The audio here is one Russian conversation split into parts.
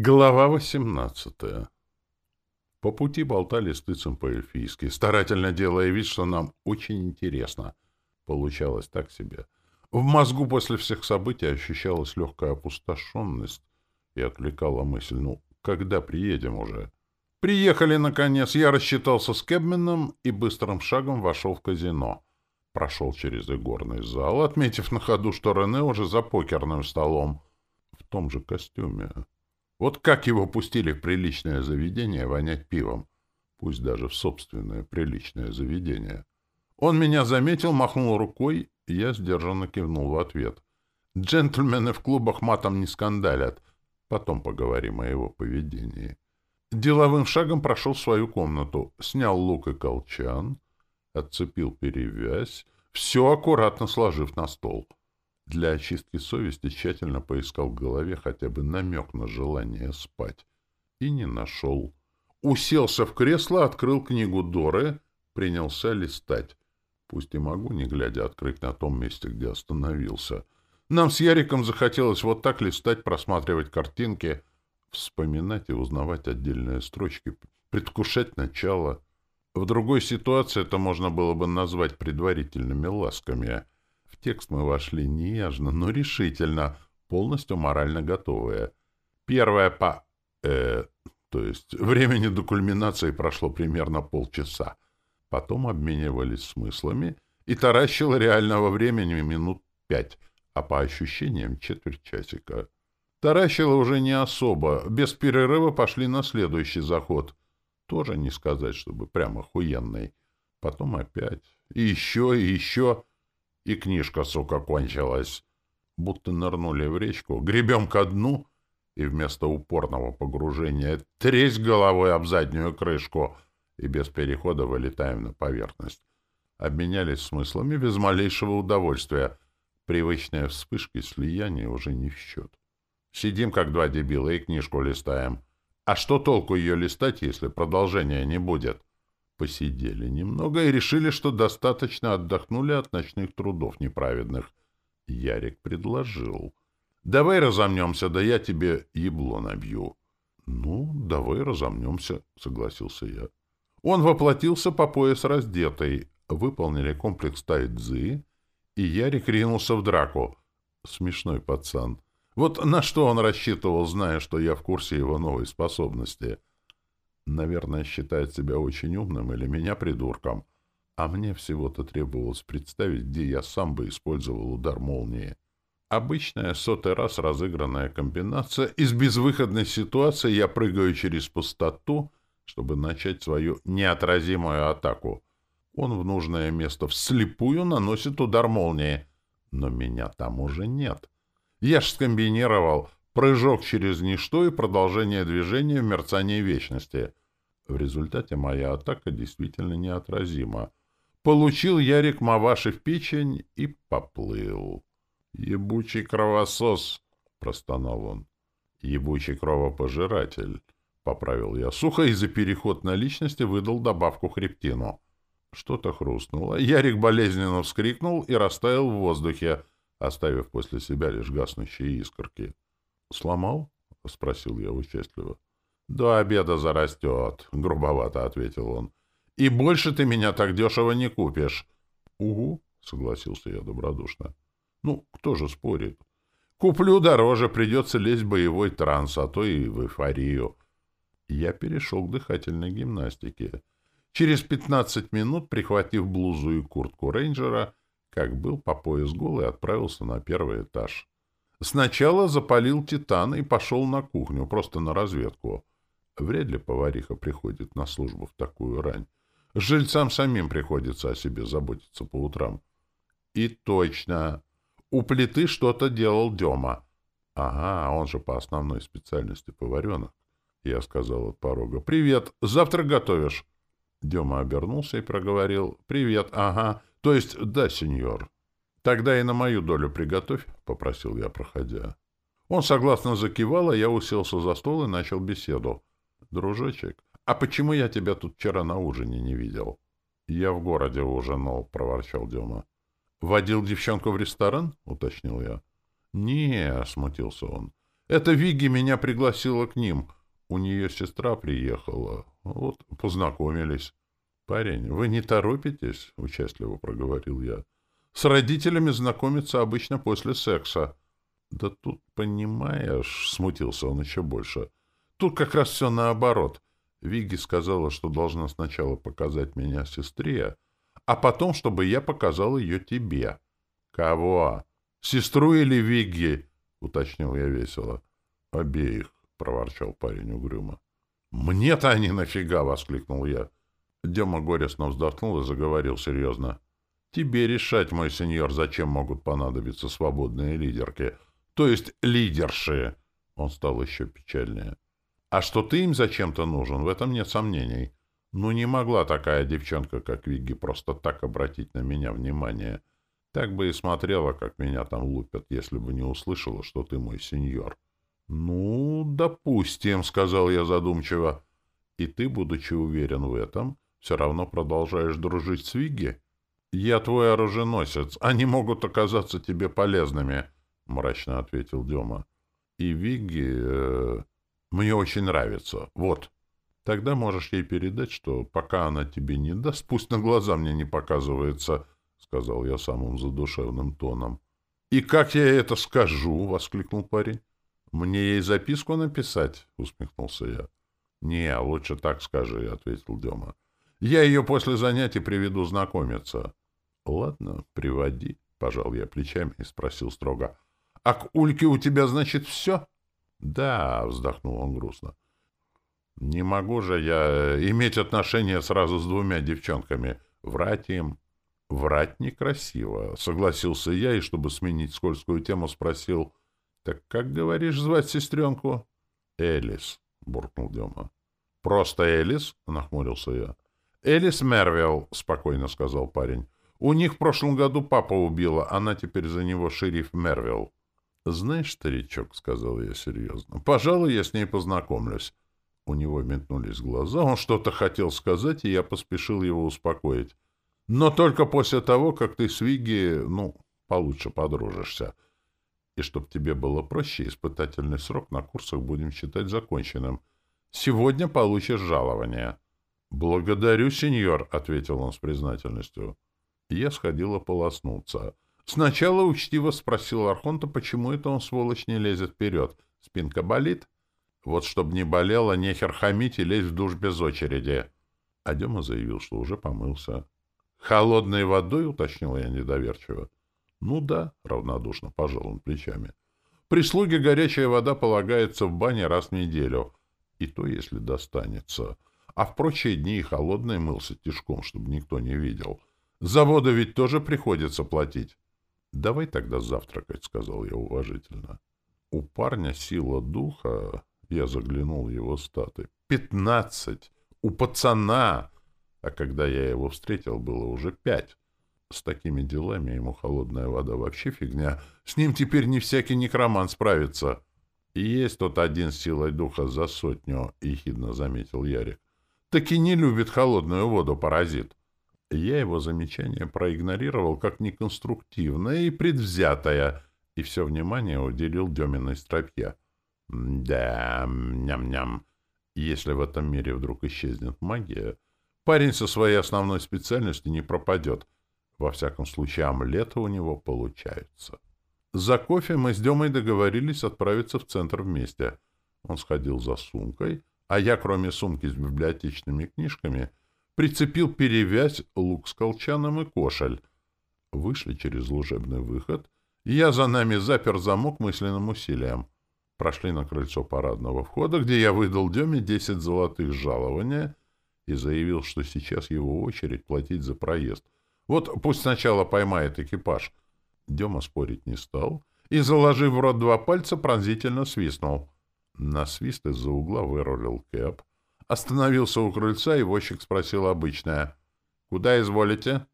Глава 18 По пути болтали с тыцем по-эльфийски, старательно делая вид, что нам очень интересно. Получалось так себе. В мозгу после всех событий ощущалась легкая опустошенность и отвлекала мысль, ну, когда приедем уже? Приехали, наконец, я рассчитался с Кэбменом и быстрым шагом вошел в казино. Прошел через игорный зал, отметив на ходу, что Рене уже за покерным столом, в том же костюме. Вот как его пустили в приличное заведение вонять пивом, пусть даже в собственное приличное заведение. Он меня заметил, махнул рукой, и я сдержанно кивнул в ответ. Джентльмены в клубах матом не скандалят. Потом поговорим о его поведении. Деловым шагом прошел в свою комнату, снял лук и колчан, отцепил перевязь, все аккуратно сложив на стол. Для очистки совести тщательно поискал в голове хотя бы намек на желание спать. И не нашел. Уселся в кресло, открыл книгу Доры, принялся листать. Пусть и могу, не глядя, открыть на том месте, где остановился. Нам с Яриком захотелось вот так листать, просматривать картинки, вспоминать и узнавать отдельные строчки, предвкушать начало. В другой ситуации это можно было бы назвать предварительными ласками — текст мы вошли нежно, но решительно, полностью морально готовые. Первое по... Э, то есть времени до кульминации прошло примерно полчаса. Потом обменивались смыслами и таращило реального времени минут пять, а по ощущениям четверть часика. Таращило уже не особо, без перерыва пошли на следующий заход. Тоже не сказать, чтобы прямо охуенный. Потом опять. И еще, и еще и книжка, сука, кончилась. Будто нырнули в речку, гребем ко дну, и вместо упорного погружения тресь головой об заднюю крышку, и без перехода вылетаем на поверхность. Обменялись смыслами без малейшего удовольствия. Привычные вспышки слияния уже не в счет. Сидим, как два дебила, и книжку листаем. А что толку ее листать, если продолжения не будет? Посидели немного и решили, что достаточно отдохнули от ночных трудов неправедных. Ярик предложил. «Давай разомнемся, да я тебе ебло набью». «Ну, давай разомнемся», — согласился я. Он воплотился по пояс раздетый. Выполнили комплекс тайцзы, и Ярик ринулся в драку. Смешной пацан. Вот на что он рассчитывал, зная, что я в курсе его новой способности — Наверное, считает себя очень умным или меня придурком. А мне всего-то требовалось представить, где я сам бы использовал удар молнии. Обычная сотый раз разыгранная комбинация. Из безвыходной ситуации я прыгаю через пустоту, чтобы начать свою неотразимую атаку. Он в нужное место вслепую наносит удар молнии. Но меня там уже нет. Я ж скомбинировал прыжок через ничто и продолжение движения в мерцании вечности. В результате моя атака действительно неотразима. Получил Ярик Маваши в печень и поплыл. «Ебучий кровосос!» — простонал он. «Ебучий кровопожиратель!» — поправил я сухо и за переход на личности выдал добавку хребтину. Что-то хрустнуло. Ярик болезненно вскрикнул и растаял в воздухе, оставив после себя лишь гаснущие искорки. «Сломал?» — спросил я участливо. «До обеда зарастет», — грубовато ответил он. «И больше ты меня так дешево не купишь». «Угу», — согласился я добродушно. «Ну, кто же спорит? Куплю дороже, придется лезть в боевой транс, а то и в эйфорию». Я перешел к дыхательной гимнастике. Через пятнадцать минут, прихватив блузу и куртку рейнджера, как был по пояс голый, отправился на первый этаж. Сначала запалил титан и пошел на кухню, просто на разведку. Вряд ли повариха приходит на службу в такую рань. Жильцам самим приходится о себе заботиться по утрам. И точно. У плиты что-то делал Дема. Ага, он же по основной специальности поваренок. Я сказал от порога. «Привет! Завтра готовишь?» Дема обернулся и проговорил. «Привет, ага. То есть, да, сеньор». «Тогда и на мою долю приготовь», — попросил я, проходя. Он согласно закивал, а я уселся за стол и начал беседу. «Дружочек, а почему я тебя тут вчера на ужине не видел?» «Я в городе ужинал», — проворчал Дема. «Водил девчонку в ресторан?» — уточнил я. «Не», — смутился он. Это Вигги меня пригласила к ним. У нее сестра приехала. Вот, познакомились. «Парень, вы не торопитесь?» — участливо проговорил я. «С родителями знакомиться обычно после секса». «Да тут, понимаешь...» — смутился он еще больше. «Тут как раз все наоборот. Вигги сказала, что должна сначала показать меня сестре, а потом, чтобы я показал ее тебе». «Кого? Сестру или Вигги?» — уточнил я весело. «Обеих», — проворчал парень угрюмо. «Мне-то они нафига!» — воскликнул я. Дема горестно вздохнул и заговорил серьезно. «Тебе решать, мой сеньор, зачем могут понадобиться свободные лидерки. То есть лидерши!» Он стал еще печальнее. «А что ты им зачем-то нужен, в этом нет сомнений. Ну, не могла такая девчонка, как Вигги, просто так обратить на меня внимание. Так бы и смотрела, как меня там лупят, если бы не услышала, что ты мой сеньор». «Ну, допустим», — сказал я задумчиво. «И ты, будучи уверен в этом, все равно продолжаешь дружить с Вигги? Я твой оруженосец. Они могут оказаться тебе полезными», — мрачно ответил Дема. «И Вигги э, мне очень нравится. Вот. Тогда можешь ей передать, что пока она тебе не даст, пусть на глаза мне не показывается», — сказал я самым задушевным тоном. «И как я это скажу?» — воскликнул парень. «Мне ей записку написать?» — усмехнулся я. «Не, лучше так скажи», — ответил Дема. «Я ее после занятий приведу знакомиться». «Ладно, приводи», — пожал я плечами и спросил строго. «А к Ульке у тебя, значит, все?» «Да», — вздохнул он грустно. «Не могу же я иметь отношения сразу с двумя девчонками. Врать им...» «Врать некрасиво», — согласился я, и, чтобы сменить скользкую тему, спросил... Так как, говоришь, звать сестренку? — Элис, — буркнул Дема. — Просто Элис? — нахмурился я. — Элис Мервилл, — спокойно сказал парень. — У них в прошлом году папа убила, она теперь за него шериф Мервилл. — Знаешь, старичок, — сказал я серьезно, — пожалуй, я с ней познакомлюсь. У него метнулись глаза, он что-то хотел сказать, и я поспешил его успокоить. Но только после того, как ты с Вигги, ну, получше подружишься. — и чтоб тебе было проще, испытательный срок на курсах будем считать законченным. Сегодня получишь жалование. — Благодарю, сеньор, — ответил он с признательностью. Я сходила полоснуться. Сначала учтиво спросил Архонта, почему это он, сволочь, не лезет вперед. Спинка болит? Вот чтоб не болела, нехер хамить и лезть в душ без очереди. Адема заявил, что уже помылся. — Холодной водой? — уточнил я недоверчиво. Ну да, равнодушно пожал он плечами. Прислуге горячая вода полагается в бане раз в неделю. И то, если достанется. А в прочие дни и холодный мылся тишком, чтобы никто не видел. Завода ведь тоже приходится платить. — Давай тогда завтракать, — сказал я уважительно. У парня сила духа, я заглянул его статы, пятнадцать! У пацана! А когда я его встретил, было уже пять. С такими делами ему холодная вода вообще фигня. С ним теперь не всякий некроман справится. Есть тот один с силой духа за сотню, — ехидно заметил Ярик. Так и не любит холодную воду паразит. Я его замечание проигнорировал как неконструктивное и предвзятое, и все внимание уделил Деминой стропье. Да, ням-ням. Если в этом мире вдруг исчезнет магия, парень со своей основной специальностью не пропадет — во всяком случае, омлеты у него получаются. За кофе мы с Демой договорились отправиться в центр вместе. Он сходил за сумкой, а я, кроме сумки с библиотечными книжками, прицепил перевязь, лук с колчаном и кошель. Вышли через служебный выход, я за нами запер замок мысленным усилием. Прошли на крыльцо парадного входа, где я выдал Деме десять золотых жалования и заявил, что сейчас его очередь платить за проезд — вот пусть сначала поймает экипаж. Дема спорить не стал и, заложив в рот два пальца, пронзительно свистнул. На свист из-за угла вырулил Кэп. Остановился у крыльца, и возчик спросил обычное. «Куда изволите?»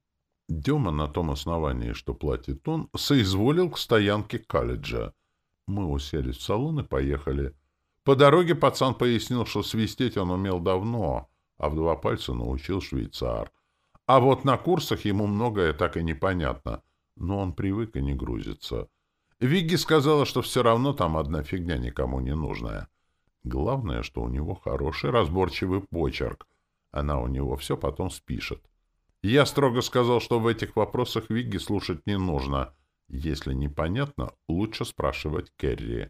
Дема на том основании, что платит он, соизволил к стоянке колледжа. Мы уселись в салон и поехали. По дороге пацан пояснил, что свистеть он умел давно, а в два пальца научил швейцар — а вот на курсах ему многое так и непонятно, но он привык и не грузится. Вигги сказала, что все равно там одна фигня никому не нужная. Главное, что у него хороший разборчивый почерк. Она у него все потом спишет. Я строго сказал, что в этих вопросах Вигги слушать не нужно. Если непонятно, лучше спрашивать Керри.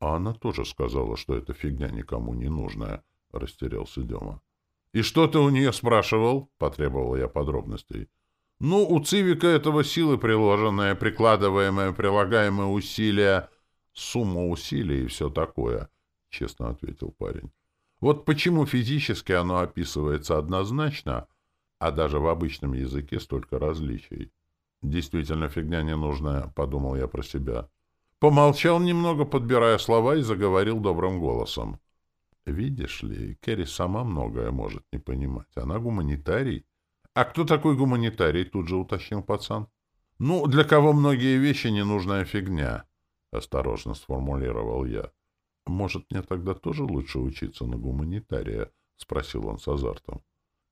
А она тоже сказала, что эта фигня никому не нужная, — растерялся Дема. — И что ты у нее спрашивал? — потребовал я подробностей. — Ну, у Цивика этого силы приложенные, прикладываемые, прилагаемые усилия, сумма усилий и все такое, — честно ответил парень. Вот почему физически оно описывается однозначно, а даже в обычном языке столько различий. Действительно фигня ненужная, — подумал я про себя. — Помолчал немного, подбирая слова, и заговорил добрым голосом. «Видишь ли, Керри сама многое может не понимать. Она гуманитарий». «А кто такой гуманитарий?» — тут же уточнил пацан. «Ну, для кого многие вещи — ненужная фигня», — осторожно сформулировал я. «Может, мне тогда тоже лучше учиться на гуманитария?» — спросил он с азартом.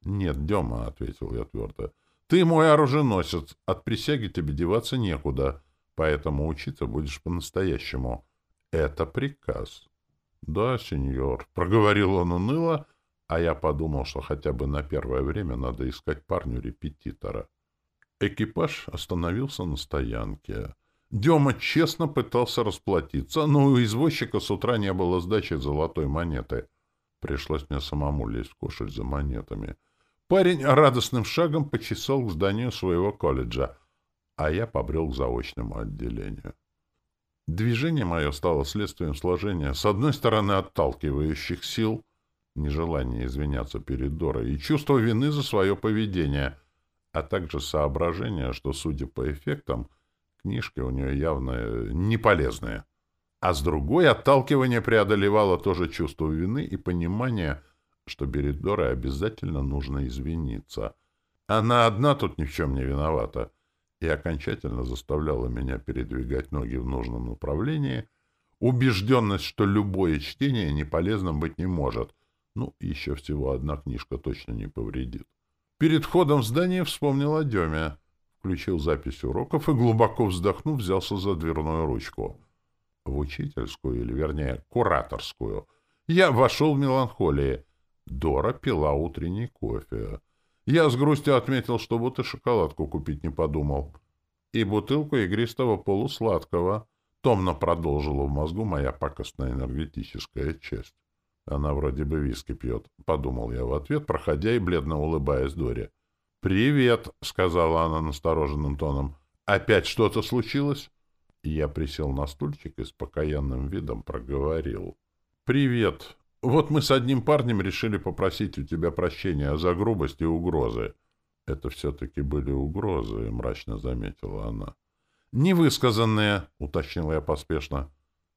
«Нет, Дема», — ответил я твердо. «Ты мой оруженосец. От присяги тебе деваться некуда поэтому учиться будешь по-настоящему. Это приказ. — Да, сеньор, — проговорил он уныло, а я подумал, что хотя бы на первое время надо искать парню-репетитора. Экипаж остановился на стоянке. Дема честно пытался расплатиться, но у извозчика с утра не было сдачи золотой монеты. Пришлось мне самому лезть кушать за монетами. Парень радостным шагом почесал к зданию своего колледжа — а я побрел к заочному отделению. Движение мое стало следствием сложения, с одной стороны, отталкивающих сил, нежелание извиняться перед Дорой и чувство вины за свое поведение, а также соображение, что, судя по эффектам, книжки у нее явно не полезные. А с другой, отталкивание преодолевало тоже чувство вины и понимание, что перед Дорой обязательно нужно извиниться. Она одна тут ни в чем не виновата и окончательно заставляла меня передвигать ноги в нужном направлении, убежденность, что любое чтение не полезным быть не может. Ну, еще всего одна книжка точно не повредит. Перед входом в здание вспомнил о Деме, включил запись уроков и, глубоко вздохнув, взялся за дверную ручку. В учительскую, или, вернее, кураторскую. Я вошел в меланхолии. Дора пила утренний кофе. Я с грустью отметил, что и шоколадку купить не подумал. И бутылку игристого полусладкого. Томно продолжила в мозгу моя пакостная энергетическая часть. Она вроде бы виски пьет, — подумал я в ответ, проходя и бледно улыбаясь Доре. «Привет», — сказала она настороженным тоном. «Опять что-то случилось?» Я присел на стульчик и с покаянным видом проговорил. «Привет. Вот мы с одним парнем решили попросить у тебя прощения за грубость и угрозы. Это все-таки были угрозы, мрачно заметила она. Невысказанные, уточнила я поспешно.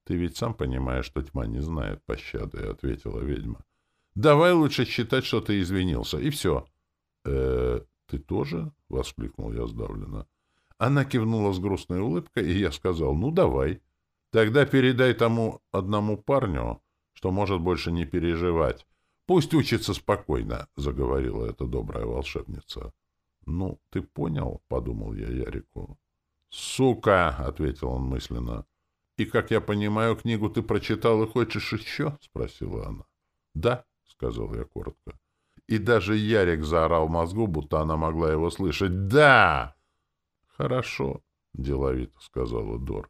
Ты ведь сам понимаешь, что тьма не знает пощады, ответила ведьма. Давай лучше считать, что ты извинился, и все. Э, ты тоже? воскликнул я сдавленно. Она кивнула с грустной улыбкой, и я сказал: "Ну давай. Тогда передай тому одному парню, что может больше не переживать. Пусть учится спокойно, — заговорила эта добрая волшебница. — Ну, ты понял, — подумал я Ярику. — Сука, — ответил он мысленно. — И, как я понимаю, книгу ты прочитал и хочешь еще? — спросила она. — Да, — сказал я коротко. И даже Ярик заорал в мозгу, будто она могла его слышать. «Да!» «Хорошо», — деловито сказала Дора.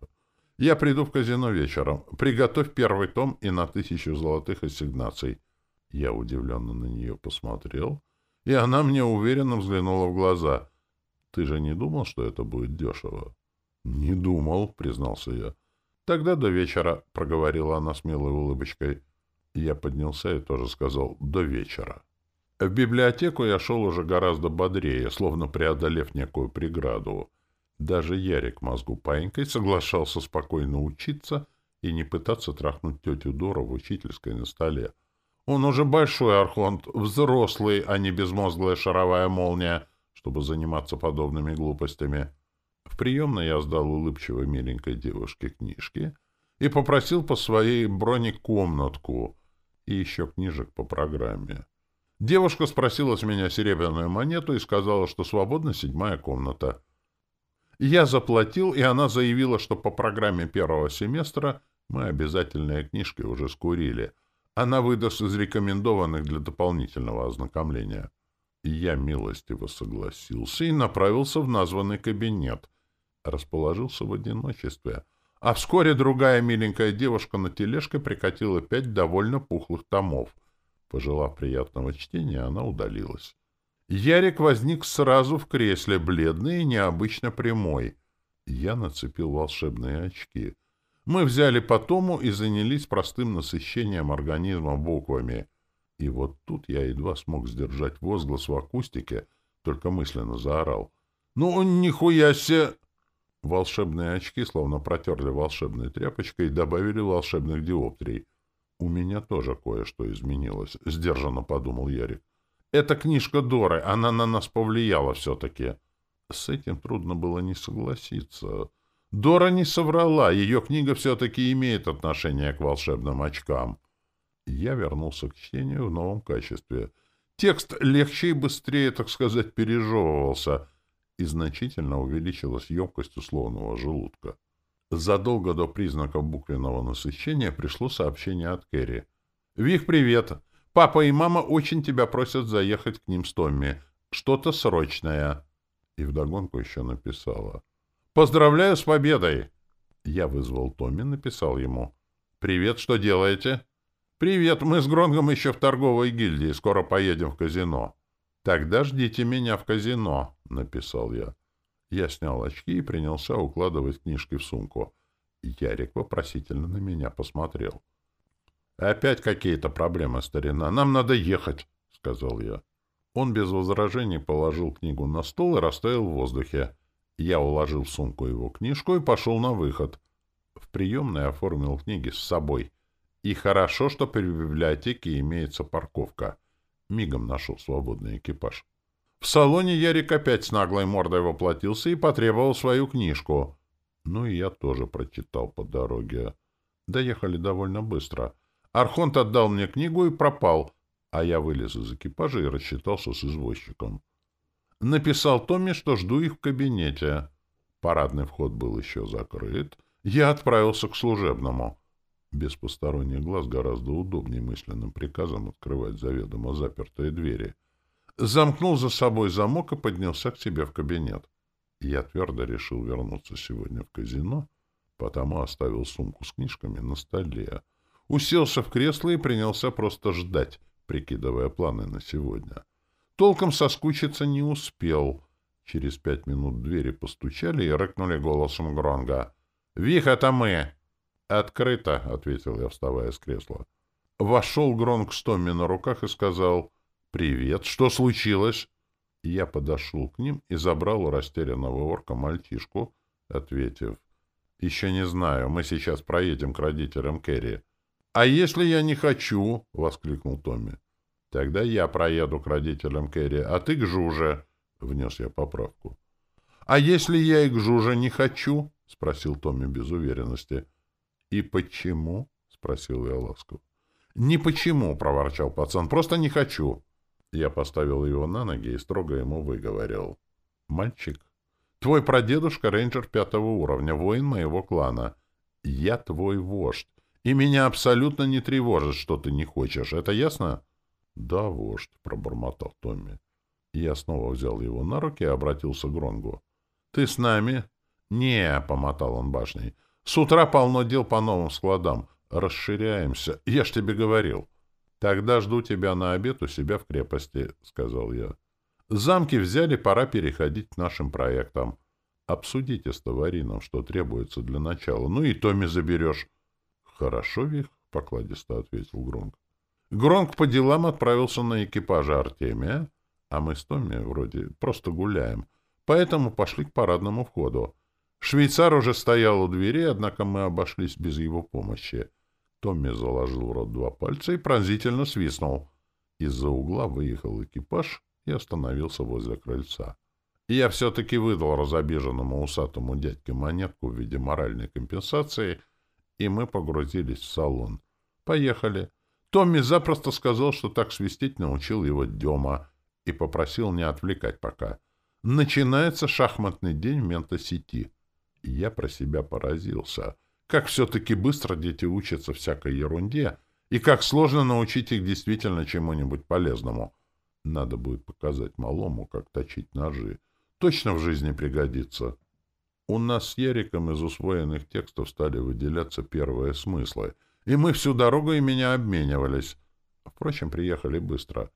Я приду в казино вечером. Приготовь первый том и на тысячу золотых ассигнаций. Я удивленно на нее посмотрел, и она мне уверенно взглянула в глаза. Ты же не думал, что это будет дешево? — Не думал, — признался я. — Тогда до вечера, — проговорила она с милой улыбочкой. Я поднялся и тоже сказал «до вечера». В библиотеку я шел уже гораздо бодрее, словно преодолев некую преграду. Даже Ярик мозгу паинькой соглашался спокойно учиться и не пытаться трахнуть тетю Дору в учительской на столе. Он уже большой архонт, взрослый, а не безмозглая шаровая молния, чтобы заниматься подобными глупостями. В приемной я сдал улыбчивой миленькой девушке книжки и попросил по своей броне комнатку и еще книжек по программе. Девушка спросила с меня серебряную монету и сказала, что свободна седьмая комната — Я заплатил, и она заявила, что по программе первого семестра мы обязательные книжки уже скурили. Она выдаст из рекомендованных для дополнительного ознакомления. Я милостиво согласился и направился в названный кабинет. Расположился в одиночестве. А вскоре другая миленькая девушка на тележке прикатила пять довольно пухлых томов. Пожелав приятного чтения, она удалилась. Ярик возник сразу в кресле, бледный и необычно прямой. Я нацепил волшебные очки. Мы взяли по тому и занялись простым насыщением организма буквами. И вот тут я едва смог сдержать возглас в акустике, только мысленно заорал. «Ну, нихуя себе!» Волшебные очки словно протерли волшебной тряпочкой и добавили волшебных диоптрий. «У меня тоже кое-что изменилось», — сдержанно подумал Ярик. «Это книжка Доры, она на нас повлияла все-таки». С этим трудно было не согласиться. Дора не соврала, ее книга все-таки имеет отношение к волшебным очкам. Я вернулся к чтению в новом качестве. Текст легче и быстрее, так сказать, пережевывался, и значительно увеличилась емкость условного желудка. Задолго до признаков буквенного насыщения пришло сообщение от Кэрри. «Вих, привет! Папа и мама очень тебя просят заехать к ним с Томми. Что-то срочное!» И вдогонку еще написала. «Поздравляю с победой!» Я вызвал Томми, написал ему. «Привет, что делаете?» «Привет, мы с Гронгом еще в торговой гильдии, скоро поедем в казино». «Тогда ждите меня в казино», — написал я. Я снял очки и принялся укладывать книжки в сумку. Ярик вопросительно на меня посмотрел. «Опять какие-то проблемы, старина. Нам надо ехать», — сказал я. Он без возражений положил книгу на стол и расставил в воздухе. Я уложил в сумку его книжку и пошел на выход. В приемной оформил книги с собой. И хорошо, что при библиотеке имеется парковка. Мигом нашел свободный экипаж. В салоне Ярик опять с наглой мордой воплотился и потребовал свою книжку. Ну и я тоже прочитал по дороге. Доехали довольно быстро. Архонт отдал мне книгу и пропал, а я вылез из экипажа и рассчитался с извозчиком. Написал Томми, что жду их в кабинете. Парадный вход был еще закрыт. Я отправился к служебному. Без посторонних глаз гораздо удобнее мысленным приказом открывать заведомо запертые двери. Замкнул за собой замок и поднялся к себе в кабинет. Я твердо решил вернуться сегодня в казино, потому оставил сумку с книжками на столе. Уселся в кресло и принялся просто ждать, прикидывая планы на сегодня. Толком соскучиться не успел. Через пять минут двери постучали и рыкнули голосом Гронга. «Вих, это мы!» «Открыто», — ответил я, вставая с кресла. Вошел Гронг с Томми на руках и сказал «Привет, что случилось?» Я подошел к ним и забрал у растерянного орка мальчишку, ответив «Еще не знаю, мы сейчас проедем к родителям Кэрри». «А если я не хочу?» — воскликнул Томми. Тогда я проеду к родителям Кэрри, а ты к Жуже, — внес я поправку. — А если я и к Жуже не хочу? — спросил Томми без уверенности. — И почему? — спросил я ласково. — Не почему, — проворчал пацан, — просто не хочу. Я поставил его на ноги и строго ему выговорил. — Мальчик, твой прадедушка — рейнджер пятого уровня, воин моего клана. Я твой вождь, и меня абсолютно не тревожит, что ты не хочешь. Это ясно? —— Да, вождь, — пробормотал Томми. Я снова взял его на руки и обратился к Гронгу. — Ты с нами? — Не, — помотал он башней. — С утра полно дел по новым складам. Расширяемся. Я ж тебе говорил. — Тогда жду тебя на обед у себя в крепости, — сказал я. — Замки взяли, пора переходить к нашим проектам. Обсудите с товарином, что требуется для начала. Ну и Томми заберешь. — Хорошо, Вих, — покладисто ответил Гронг. Гронк по делам отправился на экипаже Артемия, а мы с Томми вроде просто гуляем, поэтому пошли к парадному входу. Швейцар уже стоял у двери, однако мы обошлись без его помощи. Томми заложил в рот два пальца и пронзительно свистнул. Из-за угла выехал экипаж и остановился возле крыльца. Я все-таки выдал разобиженному усатому дядьке монетку в виде моральной компенсации, и мы погрузились в салон. «Поехали!» Томми запросто сказал, что так свистеть научил его Дема, и попросил не отвлекать пока. начинается шахматный день в ментосети. И я про себя поразился. Как все-таки быстро дети учатся всякой ерунде, и как сложно научить их действительно чему-нибудь полезному. Надо будет показать малому, как точить ножи. Точно в жизни пригодится. У нас с Яриком из усвоенных текстов стали выделяться первые смыслы, и мы всю дорогу меня обменивались. Впрочем, приехали быстро.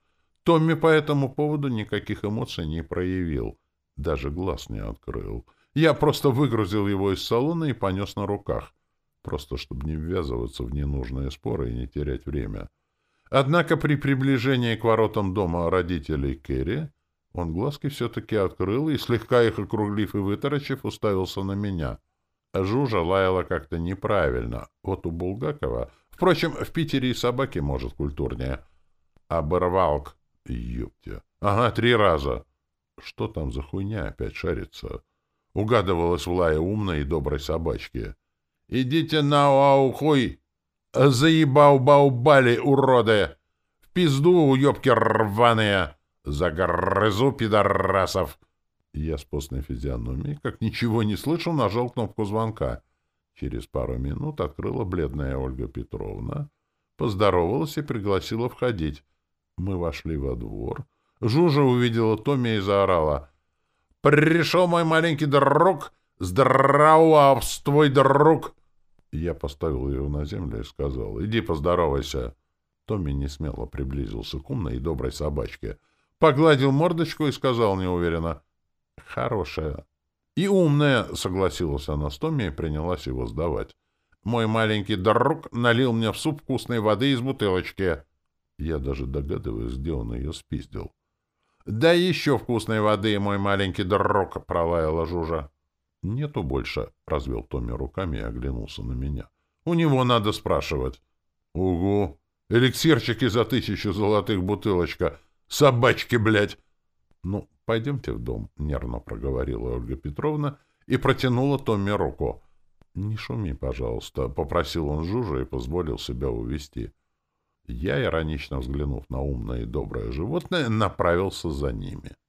Томми по этому поводу никаких эмоций не проявил, даже глаз не открыл. Я просто выгрузил его из салона и понес на руках, просто чтобы не ввязываться в ненужные споры и не терять время. Однако при приближении к воротам дома родителей Керри он глазки все-таки открыл и, слегка их округлив и вытаращив, уставился на меня. Жужа лаяла как-то неправильно. Вот у Булгакова... Впрочем, в Питере и собаки, может, культурнее. Оборвалк. Ёптя. Ага, три раза. Что там за хуйня опять шарится? Угадывалась в лае умной и доброй собачки. «Идите на уаухуй! Заебау-бау-бали, уроды! В пизду, уёбки рваные!» «Загрызу пидорасов!» Я с постной физиономией, как ничего не слышал, нажал кнопку звонка. Через пару минут открыла бледная Ольга Петровна, поздоровалась и пригласила входить. Мы вошли во двор. Жужа увидела Томми и заорала. «Пришел мой маленький друг! Здравствуй, друг!» Я поставил ее на землю и сказал, «Иди поздоровайся». Томми несмело приблизился к умной и доброй собачке — погладил мордочку и сказал неуверенно. «Хорошая». «И умная», — согласилась она с Томми и принялась его сдавать. «Мой маленький друг налил мне в суп вкусной воды из бутылочки». Я даже догадываюсь, где он ее спиздил. «Да еще вкусной воды, мой маленький друг!» — пролаяла Жужа. «Нету больше», — развел Томми руками и оглянулся на меня. «У него надо спрашивать». «Угу! Эликсирчики за тысячу золотых бутылочка!» Собачки, блядь! Ну, пойдемте в дом, — нервно проговорила Ольга Петровна и протянула Томми руку. Не шуми, пожалуйста, — попросил он Жужа и позволил себя увести. Я, иронично взглянув на умное и доброе животное, направился за ними. —